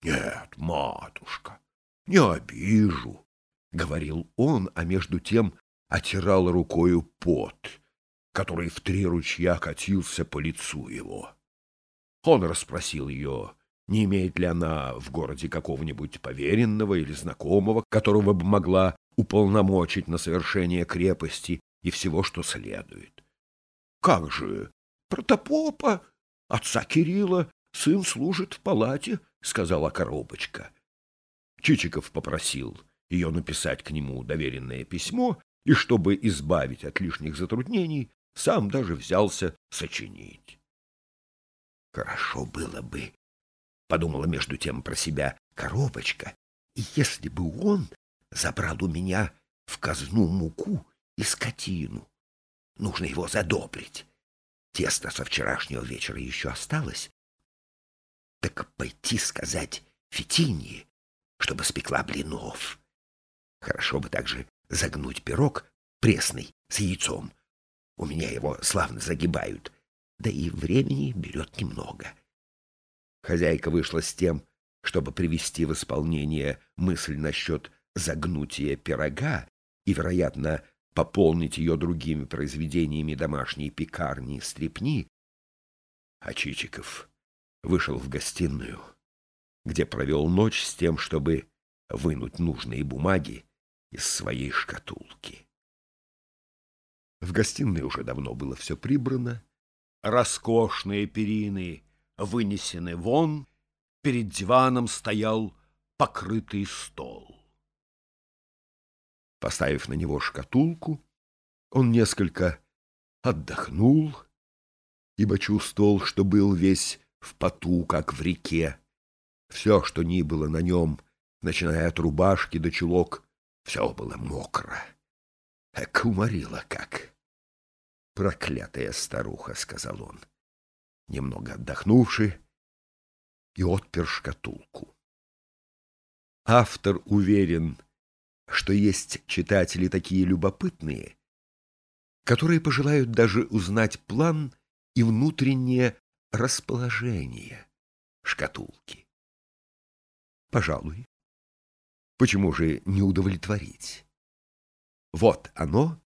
— Нет, матушка, не обижу, — говорил он, а между тем отирал рукою пот, который в три ручья катился по лицу его. Он расспросил ее, не имеет ли она в городе какого-нибудь поверенного или знакомого, которого бы могла уполномочить на совершение крепости и всего, что следует. — Как же, протопопа, отца Кирилла, сын служит в палате, — сказала коробочка. Чичиков попросил ее написать к нему доверенное письмо, и, чтобы избавить от лишних затруднений, сам даже взялся сочинить. Хорошо было бы, — подумала между тем про себя коробочка, — и если бы он забрал у меня в казну муку и скотину. Нужно его задобрить. Тесто со вчерашнего вечера еще осталось. Так пойти сказать Фетинье, чтобы спекла блинов. Хорошо бы также загнуть пирог пресный с яйцом. У меня его славно загибают, да и времени берет немного. Хозяйка вышла с тем, чтобы привести в исполнение мысль насчет загнутия пирога и, вероятно, пополнить ее другими произведениями домашней пекарни и стрепни, а Чичиков вышел в гостиную, где провел ночь с тем, чтобы вынуть нужные бумаги из своей шкатулки. В гостиной уже давно было все прибрано, роскошные перины вынесены вон, перед диваном стоял покрытый стол. Поставив на него шкатулку, он несколько отдохнул, ибо чувствовал, что был весь в поту, как в реке. Все, что ни было на нем, начиная от рубашки до чулок, все было мокро. Эк, уморила как. «Проклятая старуха», — сказал он, немного отдохнувший, и отпер шкатулку. Автор уверен, что есть читатели такие любопытные, которые пожелают даже узнать план и внутреннее расположение шкатулки. Пожалуй. Почему же не удовлетворить? Вот оно,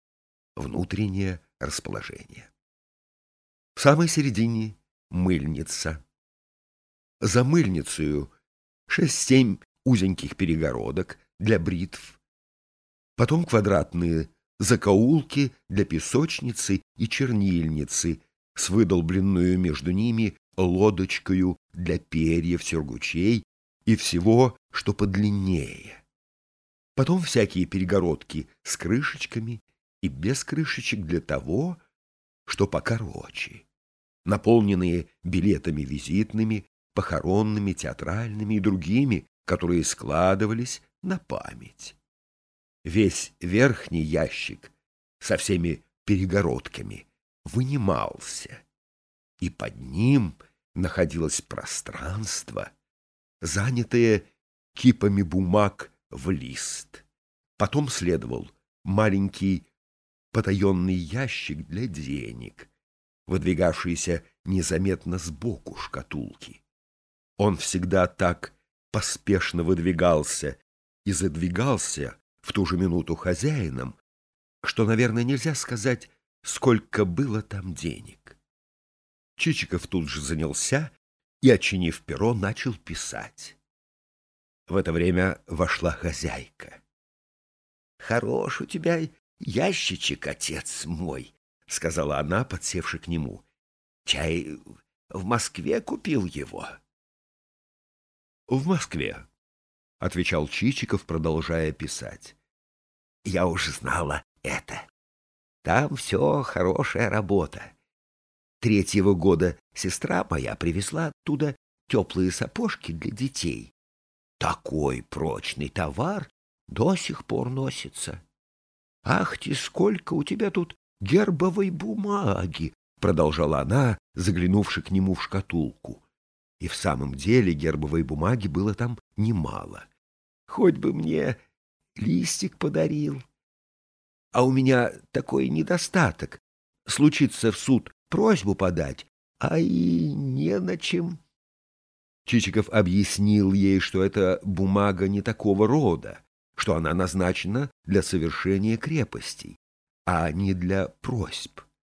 внутреннее расположение. В самой середине мыльница. За мыльницей шесть-семь узеньких перегородок для бритв, потом квадратные закоулки для песочницы и чернильницы с выдолбленную между ними лодочкою для перьев, сергучей и всего, что подлиннее. Потом всякие перегородки с крышечками и без крышечек для того, что покороче, наполненные билетами визитными, похоронными, театральными и другими, которые складывались на память весь верхний ящик со всеми перегородками вынимался, и под ним находилось пространство, занятое кипами бумаг в лист. Потом следовал маленький потаенный ящик для денег, выдвигавшийся незаметно сбоку шкатулки. Он всегда так поспешно выдвигался и задвигался, в ту же минуту хозяином, что, наверное, нельзя сказать, сколько было там денег. Чичиков тут же занялся и, очинив перо, начал писать. В это время вошла хозяйка. — Хорош у тебя ящичек, отец мой, — сказала она, подсевши к нему. — Чай в Москве купил его. — В Москве, — отвечал Чичиков, продолжая писать. «Я уж знала это. Там все хорошая работа. Третьего года сестра моя привезла оттуда теплые сапожки для детей. Такой прочный товар до сих пор носится. Ах ты, сколько у тебя тут гербовой бумаги! продолжала она, заглянувши к нему в шкатулку. И в самом деле гербовой бумаги было там немало. Хоть бы мне листик подарил. А у меня такой недостаток. Случится в суд просьбу подать, а и не на чем. Чичиков объяснил ей, что эта бумага не такого рода, что она назначена для совершения крепостей, а не для просьб.